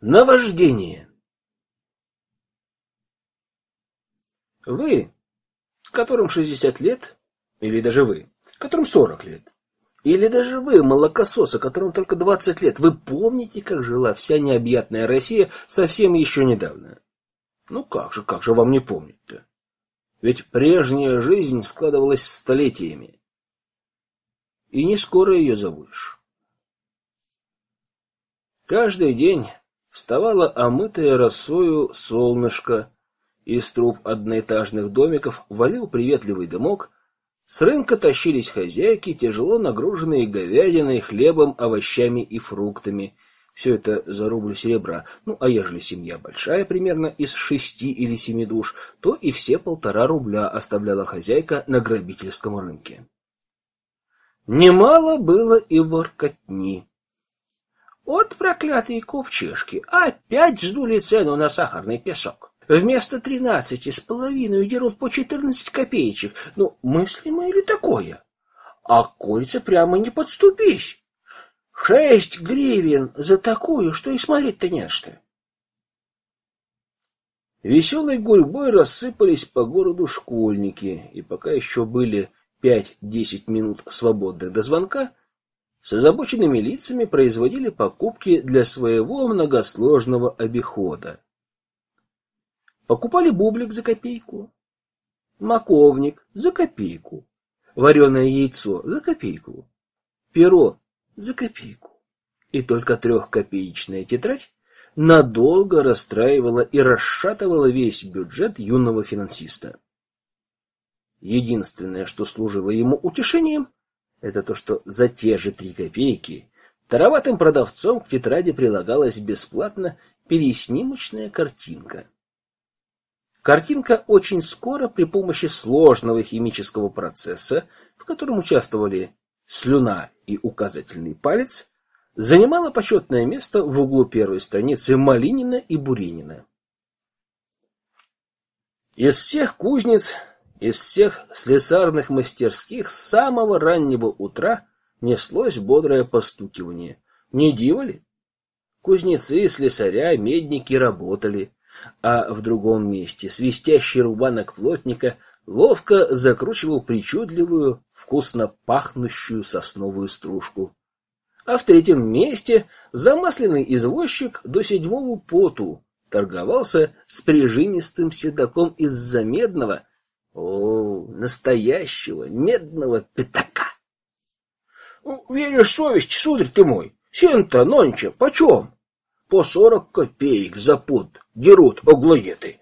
Наваждение. Вы, которым 60 лет, или даже вы, которым 40 лет, или даже вы, молокососы, которым только 20 лет, вы помните, как жила вся необъятная Россия совсем еще недавно? Ну как же, как же вам не помнить-то? Ведь прежняя жизнь складывалась столетиями. И не скоро ее забудешь. Каждый день вставало омытое росою солнышко, из труб одноэтажных домиков валил приветливый дымок, с рынка тащились хозяйки, тяжело нагруженные говядиной, хлебом, овощами и фруктами. Все это за рубль серебра. Ну, а ежели семья большая, примерно из шести или семи душ, то и все полтора рубля оставляла хозяйка на грабительском рынке. Немало было и воркотни. Вот проклятые купчишки, опять сдули цену на сахарный песок. Вместо тринадцати с половиной дерут по четырнадцать копеечек. Ну, мыслимо или такое? А кольца прямо не подступись. Шесть гривен за такую, что и смотреть-то не что. Веселой гурьбой рассыпались по городу школьники, и пока еще были пять-десять минут свободных до звонка, с озабоченными лицами производили покупки для своего многосложного обихода. Покупали бублик за копейку, маковник за копейку, вареное яйцо за копейку, перо за копейку. И только трехкопеечная тетрадь надолго расстраивала и расшатывала весь бюджет юного финансиста. Единственное, что служило ему утешением, это то, что за те же три копейки тароватым продавцом к тетради прилагалась бесплатно переснимочная картинка. Картинка очень скоро при помощи сложного химического процесса, в котором участвовали слюна и указательный палец, занимала почетное место в углу первой страницы Малинина и Буренина. Из всех кузнец из всех слесарных мастерских с самого раннего утра неслось бодрое постукивание. Не диво ли? Кузнецы, слесаря, медники работали, а в другом месте свистящий рубанок плотника ловко закручивал причудливую, вкусно пахнущую сосновую стружку. А в третьем месте замасленный извозчик до седьмого поту торговался с прижимистым седаком из-за медного, о, настоящего медного пятака! Ну, веришь совесть, сударь ты мой? Сен-то нонче почем? По сорок копеек за пуд дерут оглоеты.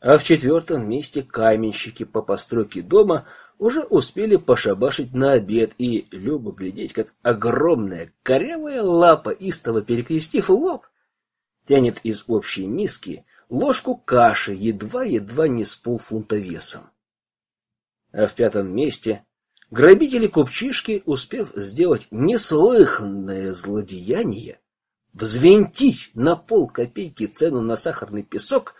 А в четвертом месте каменщики по постройке дома уже успели пошабашить на обед, и любо глядеть, как огромная корявая лапа, истово перекрестив лоб, тянет из общей миски ложку каши, едва-едва не с полфунта весом. А в пятом месте грабители-купчишки, успев сделать неслыханное злодеяние, взвинтить на пол копейки цену на сахарный песок,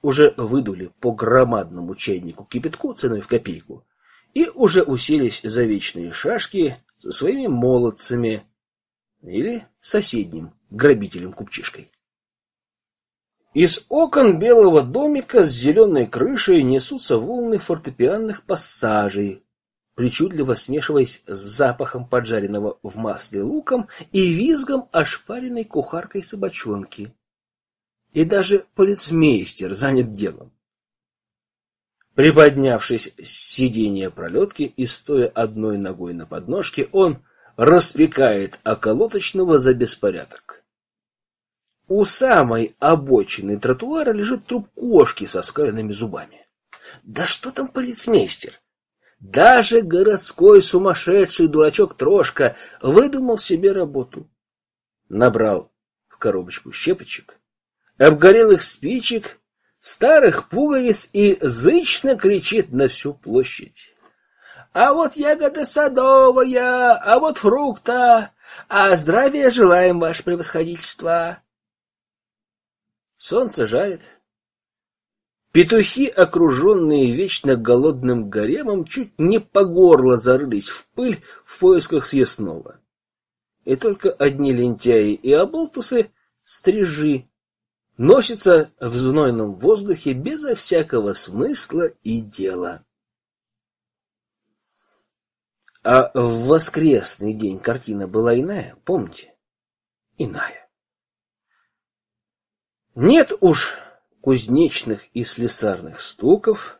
уже выдули по громадному чайнику кипятку ценой в копейку и уже уселись за вечные шашки со своими молодцами или соседним грабителем-купчишкой. Из окон белого домика с зеленой крышей несутся волны фортепианных пассажей, причудливо смешиваясь с запахом поджаренного в масле луком и визгом ошпаренной кухаркой собачонки. И даже полицмейстер занят делом. Приподнявшись с сиденья пролетки и стоя одной ногой на подножке, он распекает околоточного за беспорядок. У самой обочины тротуара лежит труп кошки со скаленными зубами. Да что там полицмейстер? Даже городской сумасшедший дурачок Трошка выдумал себе работу. Набрал в коробочку щепочек, обгорелых спичек, старых пуговиц и зычно кричит на всю площадь. А вот ягода садовая, а вот фрукта, а здравия желаем, ваше превосходительство. Солнце жарит. Петухи, окруженные вечно голодным гаремом, чуть не по горло зарылись в пыль в поисках съестного. И только одни лентяи и оболтусы стрижи носятся в знойном воздухе безо всякого смысла и дела. А в воскресный день картина была иная, помните? Иная. Нет уж кузнечных и слесарных стуков,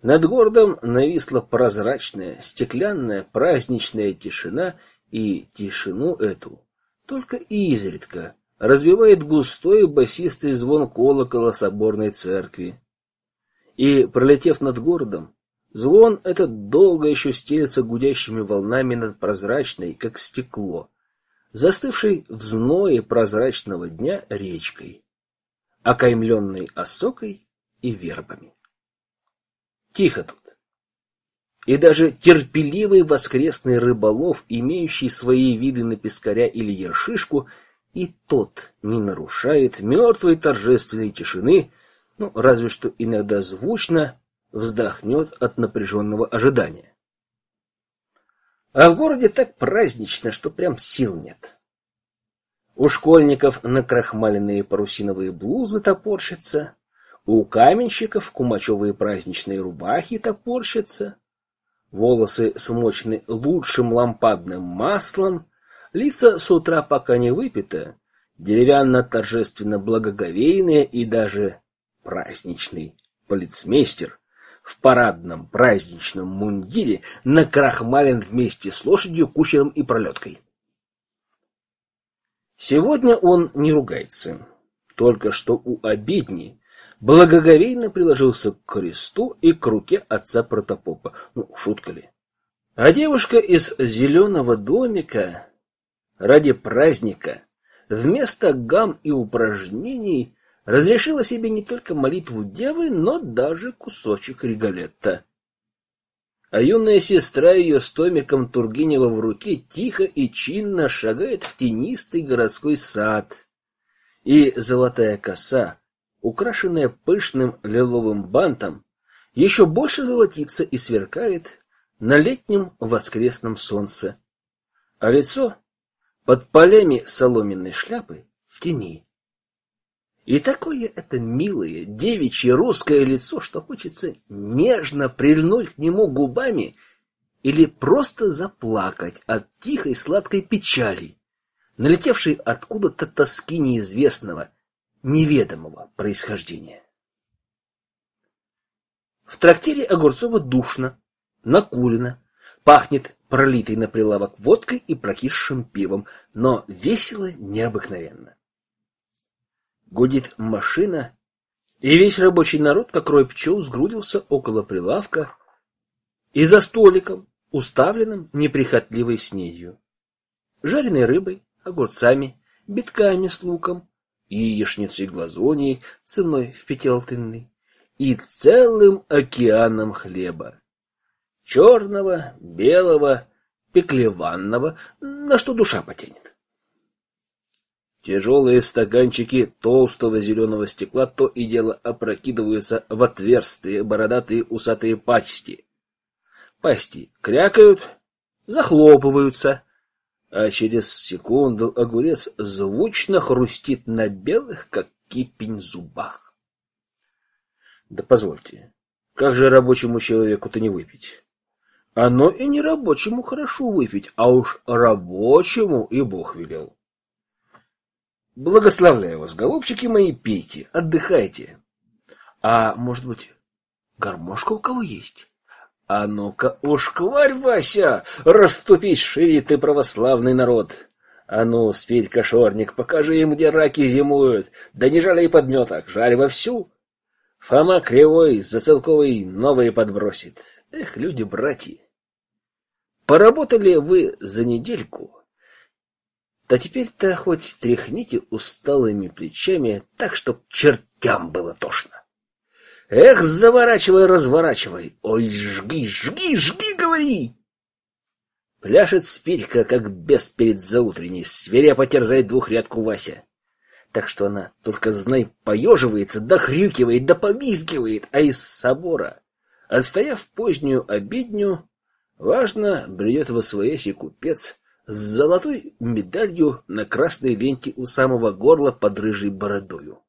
над городом нависла прозрачная, стеклянная, праздничная тишина, и тишину эту только изредка разбивает густой басистый звон колокола соборной церкви. И, пролетев над городом, звон этот долго еще стелется гудящими волнами над прозрачной, как стекло, застывшей в зное прозрачного дня речкой окаймленный осокой и вербами. Тихо тут. И даже терпеливый воскресный рыболов, имеющий свои виды на пескаря или ершишку, и тот не нарушает мертвой торжественной тишины, ну, разве что иногда звучно вздохнет от напряженного ожидания. А в городе так празднично, что прям сил нет. У школьников накрахмаленные парусиновые блузы топорщатся, у каменщиков кумачевые праздничные рубахи топорщатся, волосы смочены лучшим лампадным маслом, лица с утра пока не выпито, деревянно-торжественно благоговейные и даже праздничный полицмейстер в парадном праздничном мундире накрахмален вместе с лошадью, кучером и пролеткой. Сегодня он не ругается. Только что у обедни благоговейно приложился к кресту и к руке отца протопопа. Ну, шутка ли? А девушка из зеленого домика ради праздника вместо гам и упражнений разрешила себе не только молитву девы, но даже кусочек регалетта а юная сестра ее с томиком Тургенева в руке тихо и чинно шагает в тенистый городской сад. И золотая коса, украшенная пышным лиловым бантом, еще больше золотится и сверкает на летнем воскресном солнце, а лицо под полями соломенной шляпы в тени. И такое это милое, девичье русское лицо, что хочется нежно прильнуть к нему губами или просто заплакать от тихой сладкой печали, налетевшей откуда-то тоски неизвестного, неведомого происхождения. В трактире Огурцова душно, накурено, пахнет пролитой на прилавок водкой и прокисшим пивом, но весело необыкновенно. Гудит машина, и весь рабочий народ, как рой пчел, сгрудился около прилавка и за столиком, уставленным неприхотливой снедью. Жареной рыбой, огурцами, битками с луком, яичницей глазуньей ценой в пятиалтынный и целым океаном хлеба. Черного, белого, пеклеванного, на что душа потянет. Тяжелые стаканчики толстого зеленого стекла то и дело опрокидываются в отверстые бородатые усатые пасти. Пасти крякают, захлопываются, а через секунду огурец звучно хрустит на белых, как кипень, зубах. Да позвольте, как же рабочему человеку-то не выпить? Оно и не рабочему хорошо выпить, а уж рабочему и Бог велел. Благословляю вас, голубчики мои, пейте, отдыхайте. А может быть, гармошка у кого есть? А ну-ка, уж кварь, Вася, расступись шире ты, православный народ. А ну, спеть кошорник, покажи им, где раки зимуют. Да не жалей подметок, жарь вовсю. Фома кривой, зацелковый новые подбросит. Эх, люди-братья. Поработали вы за недельку, да теперь-то хоть тряхните усталыми плечами, так, чтоб чертям было тошно. Эх, заворачивай, разворачивай. Ой, жги, жги, жги, говори. Пляшет спирька, как бес перед заутренней, свирепо терзает двухрядку Вася. Так что она, только знай, поеживается, да хрюкивает, да повизгивает, а из собора, отстояв позднюю обедню, важно бредет во своясь купец, с золотой медалью на красной ленте у самого горла под рыжей бородою.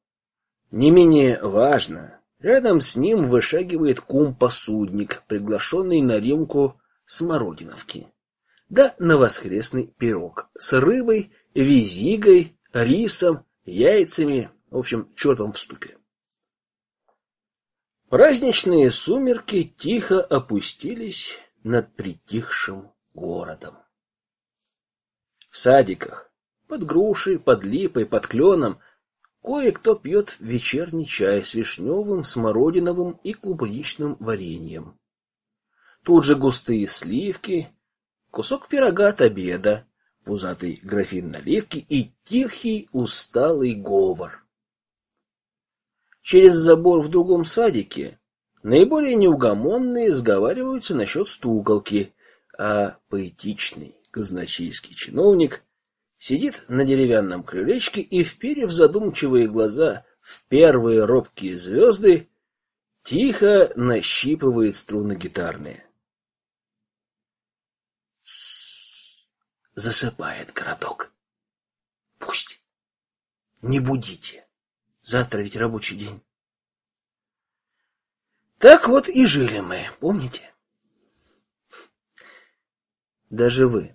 Не менее важно, рядом с ним вышагивает кум-посудник, приглашенный на рюмку смородиновки. Да на воскресный пирог с рыбой, визигой, рисом, яйцами, в общем, чертом в ступе. Праздничные сумерки тихо опустились над притихшим городом. В садиках, под грушей, под липой, под кленом, кое-кто пьет вечерний чай с вишневым, смородиновым и клубничным вареньем. Тут же густые сливки, кусок пирога от обеда, пузатый графин наливки и тихий усталый говор. Через забор в другом садике наиболее неугомонные сговариваются насчет стуколки, а поэтичный казначейский чиновник сидит на деревянном крылечке и, вперев задумчивые глаза в первые робкие звезды, тихо нащипывает струны гитарные. Засыпает городок. Пусть. Не будите. Завтра ведь рабочий день. Так вот и жили мы, помните? Даже вы,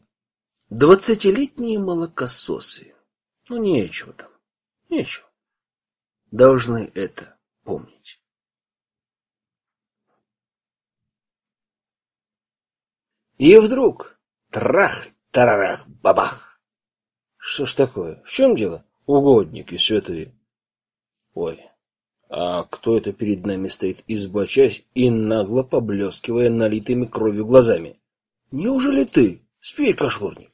двадцатилетние молокососы, ну нечего там, нечего, должны это помнить. И вдруг трах-тарарах, бабах. Что ж такое? В чем дело? Угодники святые. Ой, а кто это перед нами стоит, избочась и нагло поблескивая налитыми кровью глазами? Неужели ты, спей, кошурник?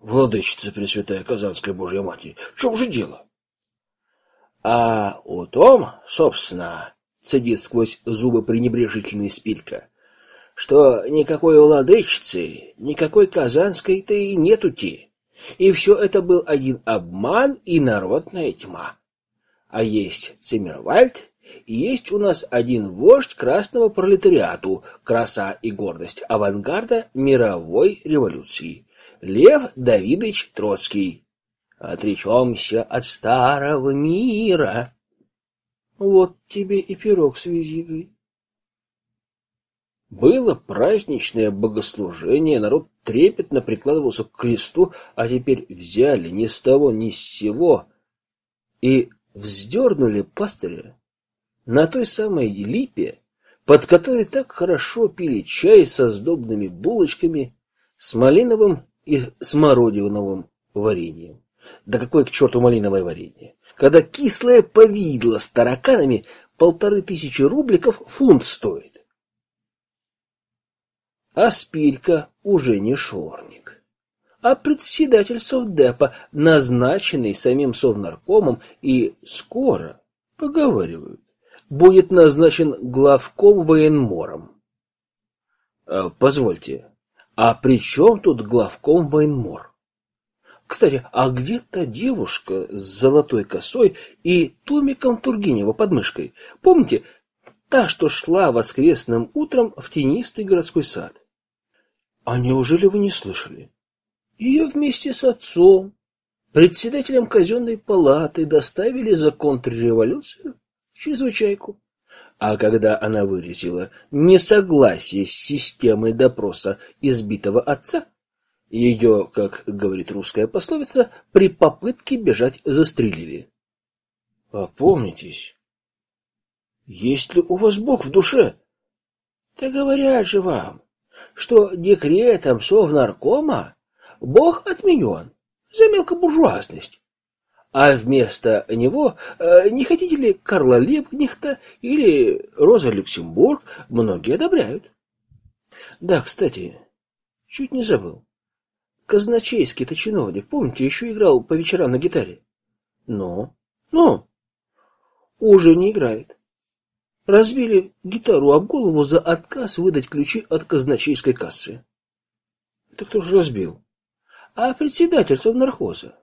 Владычица Пресвятая Казанская Божья Матерь, в чем же дело? А о том, собственно, цедит сквозь зубы пренебрежительный спирка, что никакой владычицы, никакой казанской-то и нету-ти. И все это был один обман и народная тьма а есть Циммервальд, и есть у нас один вождь красного пролетариату, краса и гордость авангарда мировой революции. Лев Давидович Троцкий. Отречемся от старого мира. Вот тебе и пирог с визигой. Было праздничное богослужение, народ трепетно прикладывался к кресту, а теперь взяли ни с того ни с сего и вздернули пастыря на той самой липе, под которой так хорошо пили чай со сдобными булочками, с малиновым и смородиновым вареньем. Да какое к черту малиновое варенье? Когда кислое повидло с тараканами полторы тысячи рубликов фунт стоит. А спилька уже не шорник а председатель совдепа, назначенный самим совнаркомом и скоро, поговаривают, будет назначен главком военмором. А, позвольте, а при чем тут главком военмор? Кстати, а где та девушка с золотой косой и томиком Тургенева под мышкой? Помните, та, что шла воскресным утром в тенистый городской сад? А неужели вы не слышали? Ее вместе с отцом, председателем казенной палаты, доставили за контрреволюцию в чрезвычайку. А когда она выразила несогласие с системой допроса избитого отца, ее, как говорит русская пословица, при попытке бежать застрелили. Опомнитесь. Есть ли у вас Бог в душе? Да говорят же вам, что декретом Совнаркома Бог отменен за мелкобуржуазность. А вместо него э, не хотите ли Карла Лебкнехта или Роза Люксембург? Многие одобряют. Да, кстати, чуть не забыл. Казначейский-то чиновник, помните, еще играл по вечерам на гитаре? Но, но, уже не играет. Разбили гитару об голову за отказ выдать ключи от казначейской кассы. Это кто же разбил? а председатель совнархоза.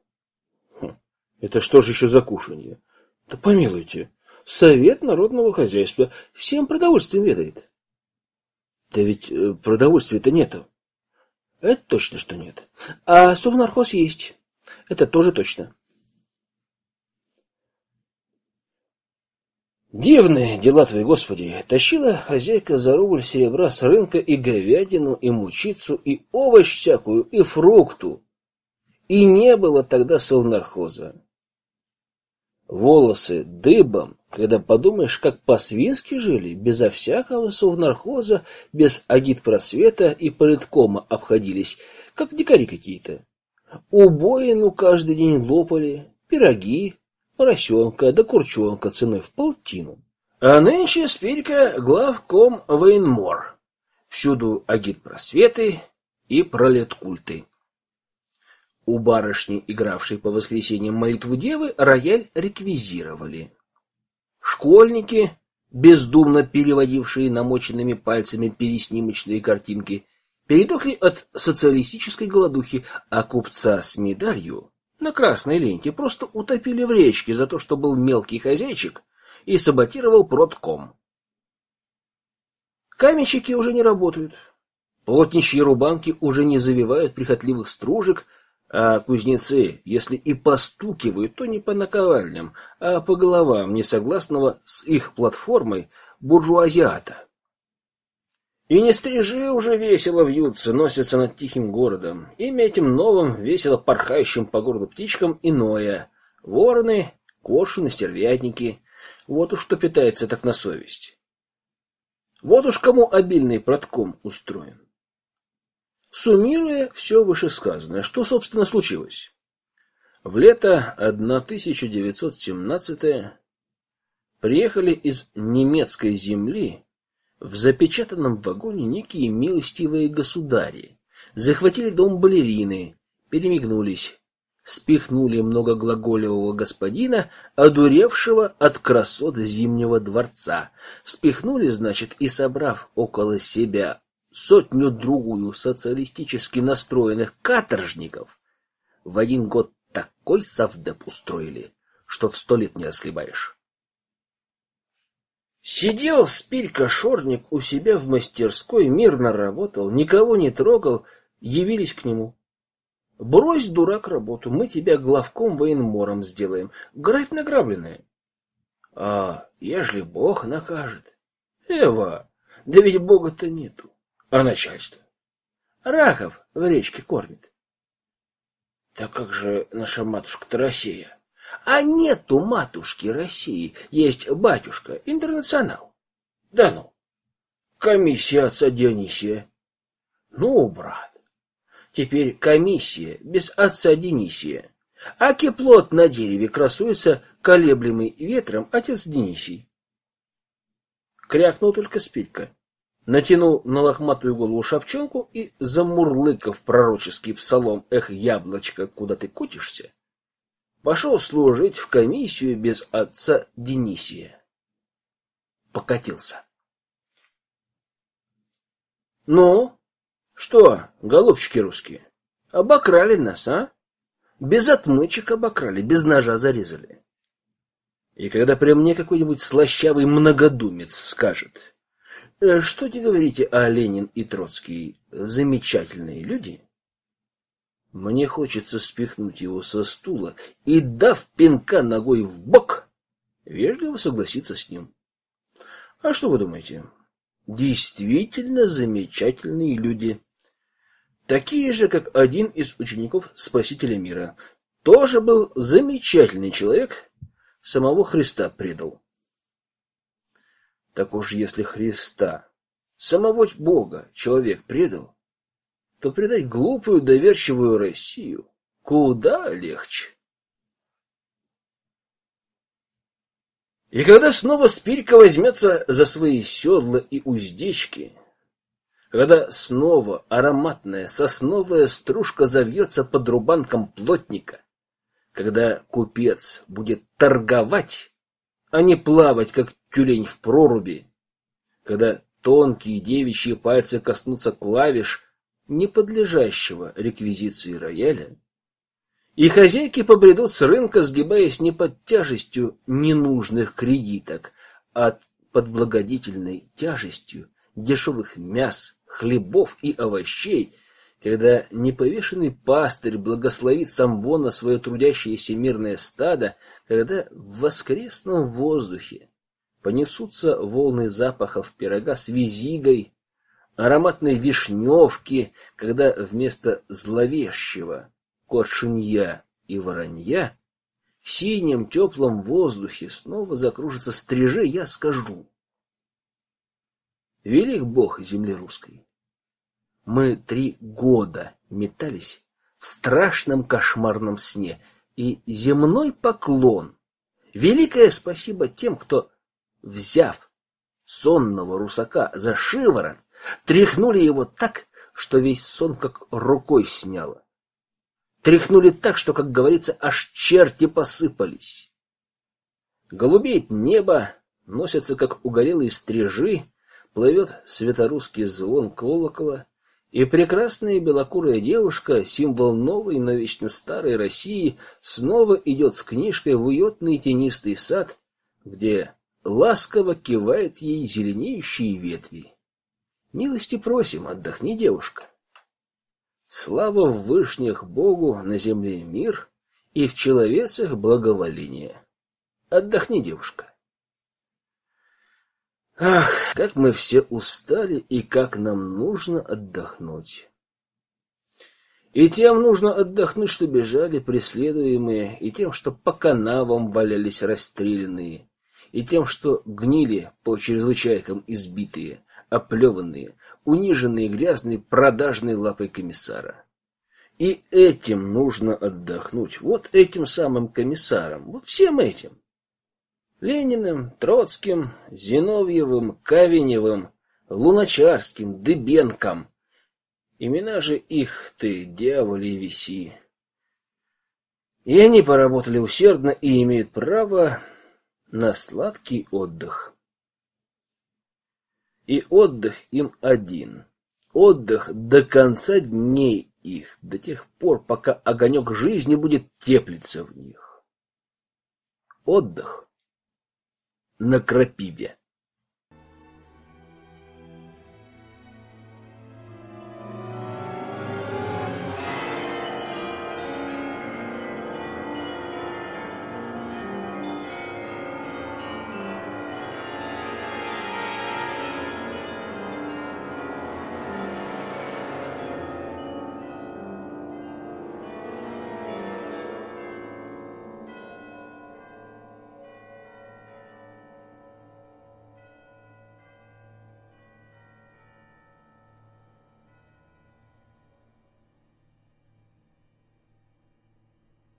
Это что же еще за кушанье? Да помилуйте, совет народного хозяйства всем продовольствием ведает. Да ведь э, продовольствия-то нету. Это точно, что нет. А совнархоз есть. Это тоже точно. Дивные дела твои, Господи! Тащила хозяйка за рубль серебра с рынка и говядину, и мучицу, и овощ всякую, и фрукту. И не было тогда совнархоза. Волосы дыбом, когда подумаешь, как по-свински жили, безо всякого совнархоза, без агитпросвета и политкома обходились, как дикари какие-то. Убоину каждый день лопали, пироги, поросенка да курчонка ценой в полтину. А нынче Спирька главком военмор. Всюду агитпросветы и пролеткульты. У барышни, игравшей по воскресеньям молитву девы, рояль реквизировали. Школьники, бездумно переводившие намоченными пальцами переснимочные картинки, передохли от социалистической голодухи, а купца с медалью на красной ленте просто утопили в речке за то, что был мелкий хозяйчик и саботировал продком. Каменщики уже не работают. Плотничьи рубанки уже не завивают прихотливых стружек, а кузнецы, если и постукивают, то не по наковальням, а по головам несогласного с их платформой буржуазиата. И не стрижи уже весело вьются, носятся над тихим городом. Имя этим новым, весело порхающим по городу птичкам иное. Вороны, коршуны, стервятники. Вот уж что питается так на совесть. Вот уж кому обильный протком устроен. Суммируя все вышесказанное, что, собственно, случилось? В лето 1917 приехали из немецкой земли в запечатанном вагоне некие милостивые государи захватили дом балерины, перемигнулись, спихнули многоглаголевого господина, одуревшего от красот зимнего дворца. Спихнули, значит, и собрав около себя сотню-другую социалистически настроенных каторжников, в один год такой совдеп устроили, что в сто лет не ослебаешь. Сидел Спирька Шорник у себя в мастерской, мирно работал, никого не трогал, явились к нему. Брось, дурак, работу, мы тебя главком военмором сделаем. Грабь награбленное. А ежели Бог накажет? Эва, да ведь Бога-то нету. А начальство? Раков в речке кормит. Так как же наша матушка-то Россия? А нету матушки России, есть батюшка, интернационал. Да ну. Комиссия отца Дионисия. Ну, брат, теперь комиссия без отца Дионисия. А киплот на дереве красуется, колеблемый ветром отец Денисий. Крякнул только спилька. Натянул на лохматую голову шапчонку и, замурлыкав пророческий псалом «Эх, яблочко, куда ты кутишься?», пошел служить в комиссию без отца Денисия. Покатился. Ну, что, голубчики русские, обокрали нас, а? Без отмычек обокрали, без ножа зарезали. И когда при мне какой-нибудь слащавый многодумец скажет, «Э, что ты говорите о Ленин и Троцкий, замечательные люди, мне хочется спихнуть его со стула и, дав пинка ногой в бок, вежливо согласиться с ним. А что вы думаете? Действительно замечательные люди. Такие же, как один из учеников Спасителя мира. Тоже был замечательный человек, самого Христа предал. Так уж если Христа, самого Бога, человек предал, то предать глупую доверчивую Россию куда легче. И когда снова Спирька возьмется за свои седла и уздечки, когда снова ароматная сосновая стружка завьется под рубанком плотника, когда купец будет торговать, а не плавать, как тюлень в проруби, когда тонкие девичьи пальцы коснутся клавиш, не подлежащего реквизиции рояля, и хозяйки побредут с рынка, сгибаясь не под тяжестью ненужных кредиток, а под благодетельной тяжестью дешевых мяс, хлебов и овощей, когда неповешенный пастырь благословит самвона свое трудящееся мирное стадо, когда в воскресном воздухе понесутся волны запахов пирога с визигой, ароматной вишневки, когда вместо зловещего коршунья и воронья в синем теплом воздухе снова закружится стрижи, я скажу. Велик Бог земли русской. Мы три года метались в страшном кошмарном сне, и земной поклон, великое спасибо тем, кто, взяв сонного русака за шиворот, тряхнули его так, что весь сон как рукой сняло. Тряхнули так, что, как говорится, аж черти посыпались. Голубеет небо, носятся, как угорелые стрижи, плывет светорусский звон колокола, и прекрасная белокурая девушка, символ новой, но вечно старой России, снова идет с книжкой в уютный тенистый сад, где ласково кивает ей зеленеющие ветви. Милости просим, отдохни, девушка. Слава в вышних Богу, на земле мир, и в человецах благоволение. Отдохни, девушка. Ах, как мы все устали и как нам нужно отдохнуть. И тем нужно отдохнуть, что бежали преследуемые, и тем, что по канавам валялись расстрелянные, и тем, что гнили по чрезвычайкам избитые, оплеванные, униженные грязной продажной лапой комиссара. И этим нужно отдохнуть. Вот этим самым комиссаром. Вот всем этим. Лениным, Троцким, Зиновьевым, Кавеневым, Луначарским, Дыбенком. Имена же их ты, дьяволи, виси. И они поработали усердно и имеют право на сладкий отдых. И отдых им один. Отдых до конца дней их, до тех пор, пока огонек жизни будет теплиться в них. Отдых на крапиве.